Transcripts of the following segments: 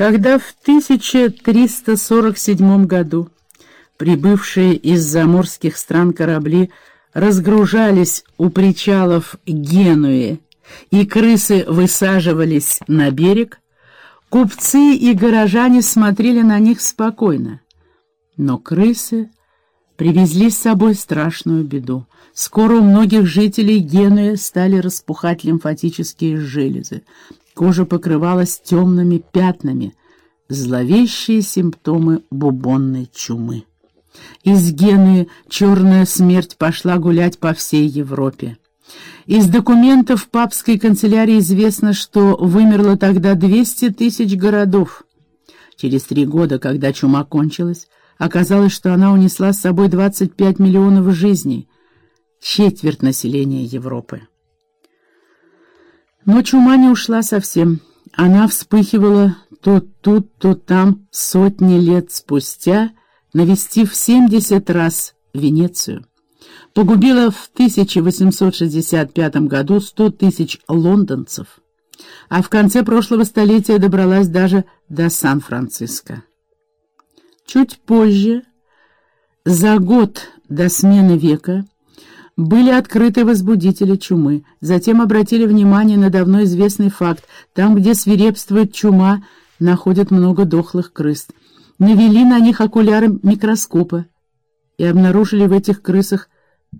Когда в 1347 году прибывшие из заморских стран корабли разгружались у причалов Генуи, и крысы высаживались на берег, купцы и горожане смотрели на них спокойно. Но крысы привезли с собой страшную беду. Скоро у многих жителей Генуи стали распухать лимфатические железы. Кожа покрывалась темными пятнами, зловещие симптомы бубонной чумы. Из Генуи черная смерть пошла гулять по всей Европе. Из документов папской канцелярии известно, что вымерло тогда 200 тысяч городов. Через три года, когда чума кончилась, оказалось, что она унесла с собой 25 миллионов жизней, четверть населения Европы. Но чума не ушла совсем. Она вспыхивала то тут, то там сотни лет спустя, навестив 70 раз Венецию. Погубила в 1865 году 100 тысяч лондонцев, а в конце прошлого столетия добралась даже до Сан-Франциско. Чуть позже, за год до смены века, были открыты возбудители чумы. Затем обратили внимание на давно известный факт. Там, где свирепствует чума, находят много дохлых крыс. Навели на них окуляры микроскопа и обнаружили в этих крысах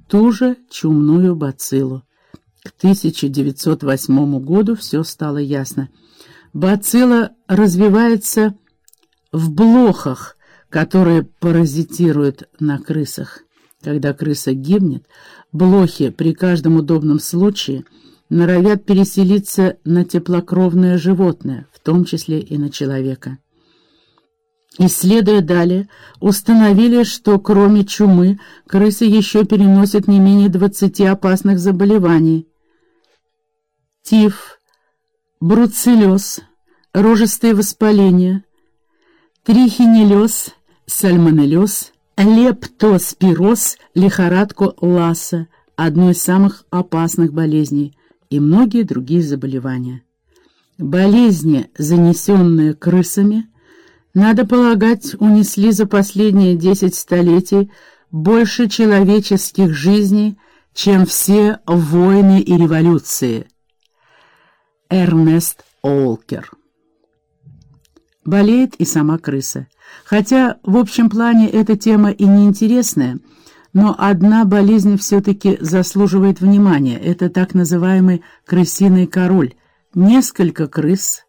ту же чумную бациллу. К 1908 году все стало ясно. Бацилла развивается в блохах, которые паразитируют на крысах. Когда крыса гибнет, блохи при каждом удобном случае норовят переселиться на теплокровное животное, в том числе и на человека. Исследуя далее, установили, что кроме чумы крысы еще переносят не менее 20 опасных заболеваний. Тиф, бруцеллез, рожистые воспаления, трихинеллез, сальмонеллез, лептоспироз, лихорадку Ласса, одной из самых опасных болезней, и многие другие заболевания. Болезни, занесенные крысами, надо полагать, унесли за последние десять столетий больше человеческих жизней, чем все войны и революции. Эрнест Олкер Болеет и сама крыса. Хотя в общем плане эта тема и не интересная, но одна болезнь все-таки заслуживает внимания. Это так называемый крысиный король. Несколько крыс,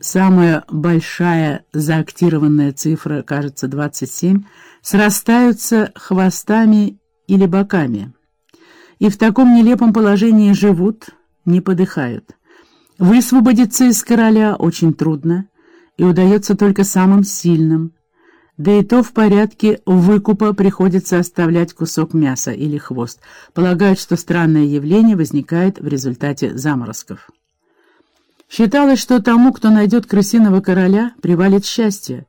самая большая заактированная цифра, кажется, 27, срастаются хвостами или боками. И в таком нелепом положении живут, не подыхают. Высвободиться из короля очень трудно и удается только самым сильным, да и то в порядке выкупа приходится оставлять кусок мяса или хвост. Полагают, что странное явление возникает в результате заморозков. Считалось, что тому, кто найдет крысиного короля, привалит счастье.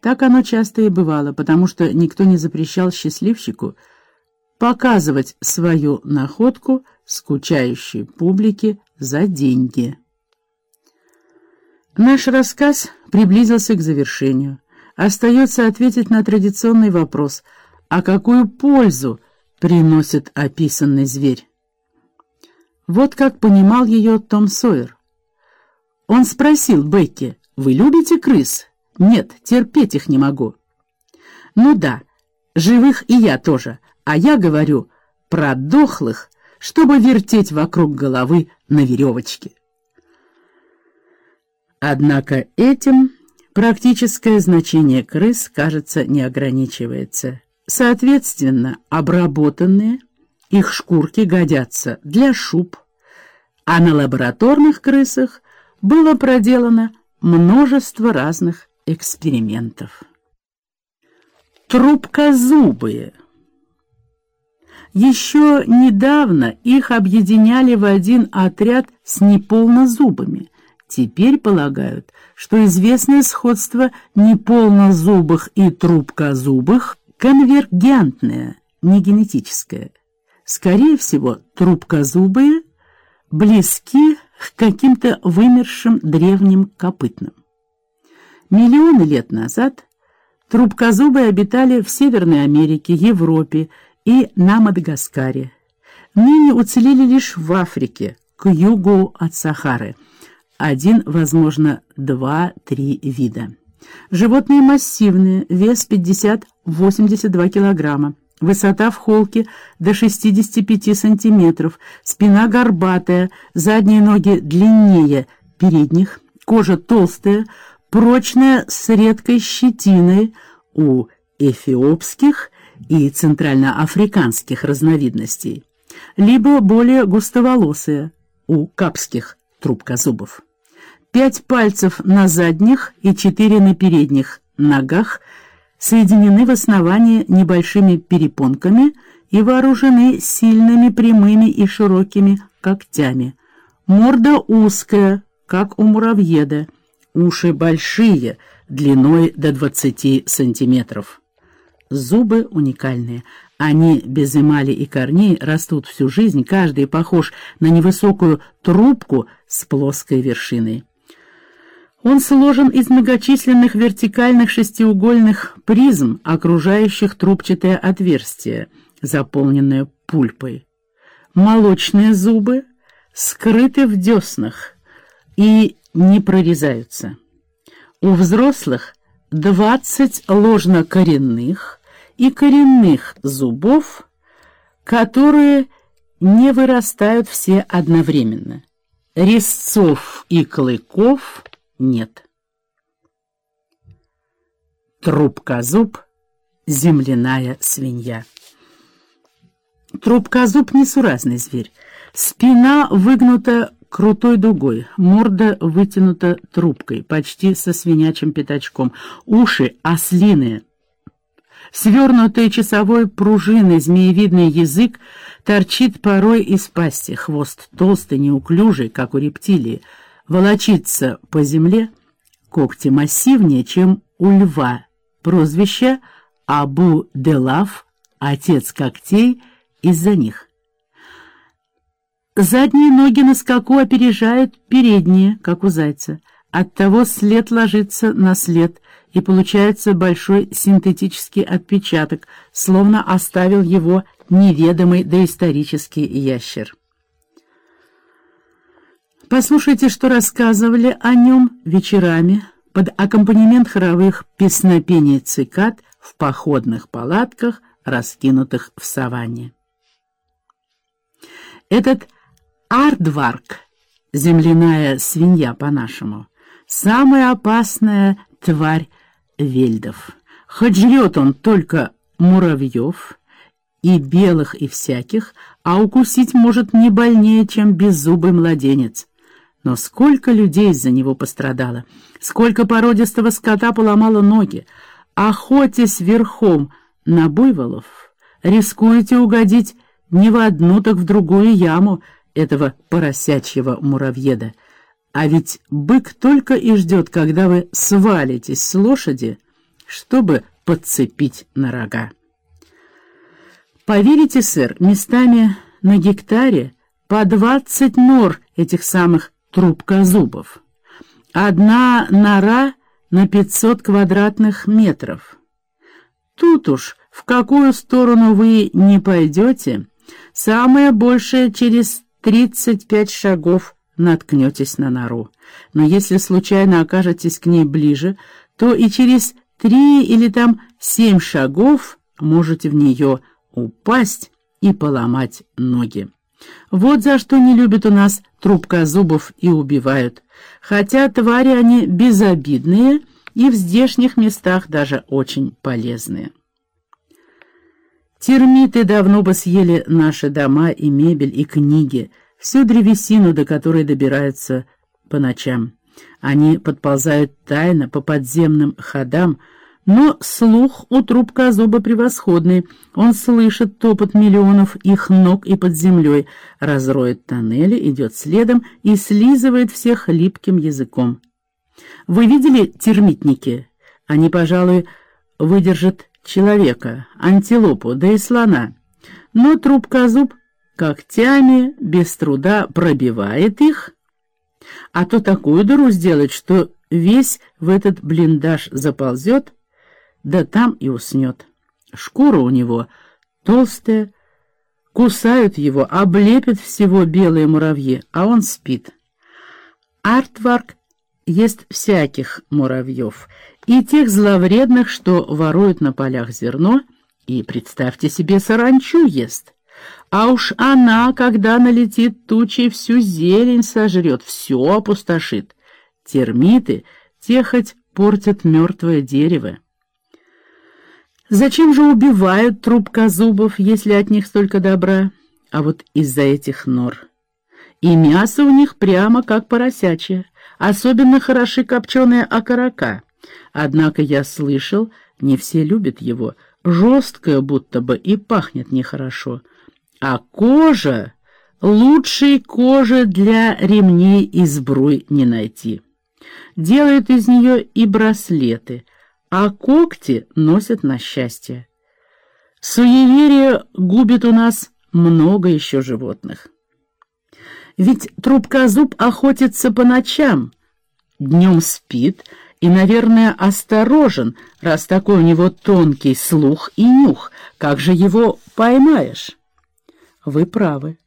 Так оно часто и бывало, потому что никто не запрещал счастливчику показывать свою находку скучающей публике за деньги. Наш рассказ приблизился к завершению. Остается ответить на традиционный вопрос, а какую пользу приносит описанный зверь? Вот как понимал ее Том Сойер. Он спросил Бекки, «Вы любите крыс?» «Нет, терпеть их не могу». «Ну да, живых и я тоже, а я говорю про дохлых, чтобы вертеть вокруг головы на веревочке». Однако этим Практическое значение крыс, кажется, не ограничивается. Соответственно, обработанные их шкурки годятся для шуб, а на лабораторных крысах было проделано множество разных экспериментов. Трубкозубые. Еще недавно их объединяли в один отряд с неполнозубыми – Теперь полагают, что известное сходство неполнозубых и трубкозубых конвергентное, не генетическое. Скорее всего, трубкозубые близки к каким-то вымершим древним копытным. Миллионы лет назад трубкозубые обитали в Северной Америке, Европе и на Мадагаскаре. Ныне уцелели лишь в Африке, к югу от Сахары. Один, возможно, два-три вида. Животные массивные, вес 50-82 килограмма. Высота в холке до 65 сантиметров, спина горбатая, задние ноги длиннее передних, кожа толстая, прочная с редкой щетиной у эфиопских и центральноафриканских разновидностей, либо более густоволосая у капских трубкозубов. Пять пальцев на задних и четыре на передних ногах соединены в основании небольшими перепонками и вооружены сильными прямыми и широкими когтями. Морда узкая, как у муравьеда, уши большие, длиной до 20 сантиметров. Зубы уникальные. Они без эмали и корней растут всю жизнь, каждый похож на невысокую трубку с плоской вершиной. Он сложен из многочисленных вертикальных шестиугольных призм, окружающих трубчатое отверстие, заполненное пульпой. Молочные зубы скрыты в деснах и не прорезаются. У взрослых 20 ложнокоренных и коренных зубов, которые не вырастают все одновременно. Резцов и клыков нет. Трубкозуб — земляная свинья. Трубкозуб — несуразный зверь. Спина выгнута крутой дугой, морда вытянута трубкой, почти со свинячим пятачком, уши ослиные. Свернутый часовой пружиной змеевидный язык торчит порой из пасти, хвост толстый, неуклюжий, как у рептилии, волочится по земле, когти массивнее, чем у льва, прозвище Абу-Делав, отец когтей, из-за них. Задние ноги на скаку опережают передние, как у зайца. Оттого след ложится на след, и получается большой синтетический отпечаток, словно оставил его неведомый доисторический ящер. Послушайте, что рассказывали о нем вечерами под аккомпанемент хоровых песнопений цикад в походных палатках, раскинутых в саванне. Этот ардварк, земляная свинья по-нашему, самая опасная тварь вельдов. Хоть жрет он только муравьев и белых и всяких, а укусить может не больнее, чем беззубый младенец. Но сколько людей из-за него пострадало, сколько породистого скота поломало ноги. Охотясь верхом на буйволов, рискуете угодить не в одну, так в другую яму этого поросячьего муравьеда. А ведь бык только и ждет, когда вы свалитесь с лошади, чтобы подцепить на рога. Поверите, сэр, местами на гектаре по двадцать нор этих самых трубкозубов. Одна нора на 500 квадратных метров. Тут уж в какую сторону вы не пойдете, самое большее через 35 шагов наткнетесь на нору. Но если случайно окажетесь к ней ближе, то и через три или там семь шагов можете в нее упасть и поломать ноги. Вот за что не любят у нас трубкозубов и убивают. Хотя твари они безобидные и в здешних местах даже очень полезные. Термиты давно бы съели наши дома и мебель, и книги, всю древесину, до которой добираются по ночам. Они подползают тайно по подземным ходам, но слух у трубка зуба превосходный. Он слышит топот миллионов их ног и под землей, разроет тоннели, идет следом и слизывает всех липким языком. Вы видели термитники? Они, пожалуй, выдержат человека, антилопу, да и слона. Но трубка зуб когтями без труда пробивает их, а то такую дыру сделать, что весь в этот блиндаж заползет, да там и уснет. Шкура у него толстая, кусают его, облепят всего белые муравьи, а он спит. Артварк ест всяких муравьев, и тех зловредных, что воруют на полях зерно, и, представьте себе, саранчу ест. А уж она, когда налетит тучей, всю зелень сожрет, все опустошит. Термиты, те хоть портят мертвое дерево. Зачем же убивают трубкозубов, если от них столько добра? А вот из-за этих нор. И мясо у них прямо как поросячье. Особенно хороши копченые окорока. Однако я слышал, не все любят его. Жесткое будто бы и пахнет нехорошо. А кожа... Лучшей кожи для ремней и сбруй не найти. Делают из нее и браслеты, а когти носят на счастье. Суеверие губит у нас много еще животных. Ведь трубкозуб охотится по ночам, днем спит и, наверное, осторожен, раз такой у него тонкий слух и нюх. Как же его поймаешь? Вы правы.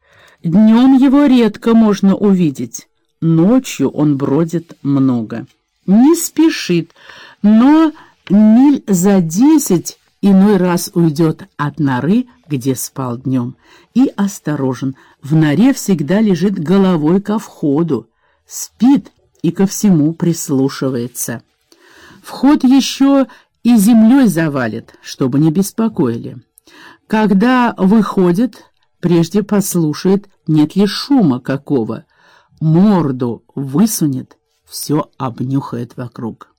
Днем его редко можно увидеть. Ночью он бродит много. Не спешит, но миль за десять иной раз уйдет от норы, где спал днем, и осторожен. В норе всегда лежит головой ко входу, спит и ко всему прислушивается. Вход еще и землей завалит, чтобы не беспокоили. Когда выходит, прежде послушает, нет ли шума какого. Морду высунет, все обнюхает вокруг.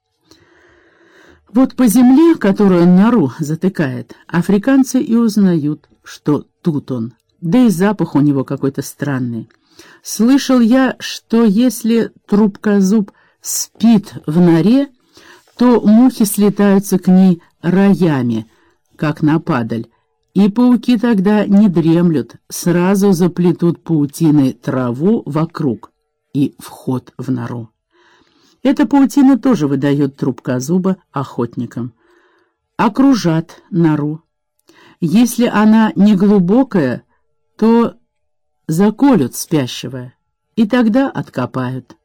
Вот по земле, которую нору затыкает, африканцы и узнают, что тут он. Да и запах у него какой-то странный. Слышал я, что если трубкозуб спит в норе, то мухи слетаются к ней роями, как на падаль, и пауки тогда не дремлют, сразу заплетут паутиной траву вокруг и вход в нору. Эта паутина тоже выдает трубка зуба охотникам. Окружат нору. Если она не глубокая, то заколют спящего, и тогда откопают.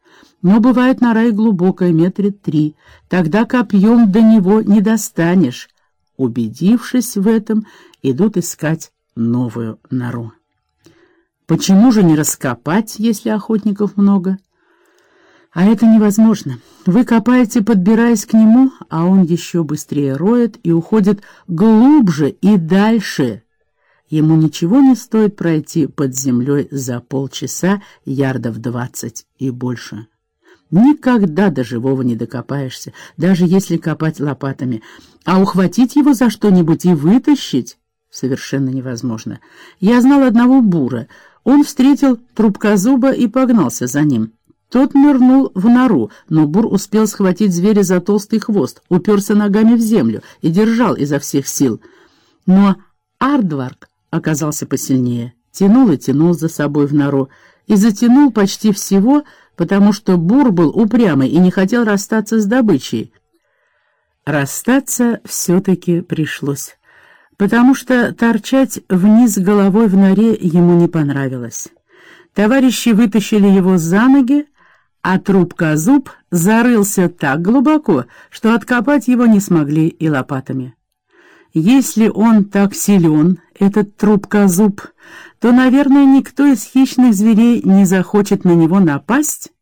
Но бывает нора и глубокая, метре три, тогда копьем до него не достанешь. Убедившись в этом, идут искать новую нору. Почему же не раскопать, если охотников много? А это невозможно. Вы копаете, подбираясь к нему, а он еще быстрее роет и уходит глубже и дальше. Ему ничего не стоит пройти под землей за полчаса, ярдов двадцать и больше. Никогда до живого не докопаешься, даже если копать лопатами. А ухватить его за что-нибудь и вытащить совершенно невозможно. Я знал одного бура. Он встретил трубкозуба и погнался за ним. Тот нырнул в нору, но Бур успел схватить зверя за толстый хвост, уперся ногами в землю и держал изо всех сил. Но Ардварк оказался посильнее, тянул и тянул за собой в нору, и затянул почти всего, потому что Бур был упрямый и не хотел расстаться с добычей. Расстаться все-таки пришлось, потому что торчать вниз головой в норе ему не понравилось. Товарищи вытащили его за ноги, а трубка-зуб зарылся так глубоко, что откопать его не смогли и лопатами. Если он так силен, этот трубка-зуб, то, наверное, никто из хищных зверей не захочет на него напасть,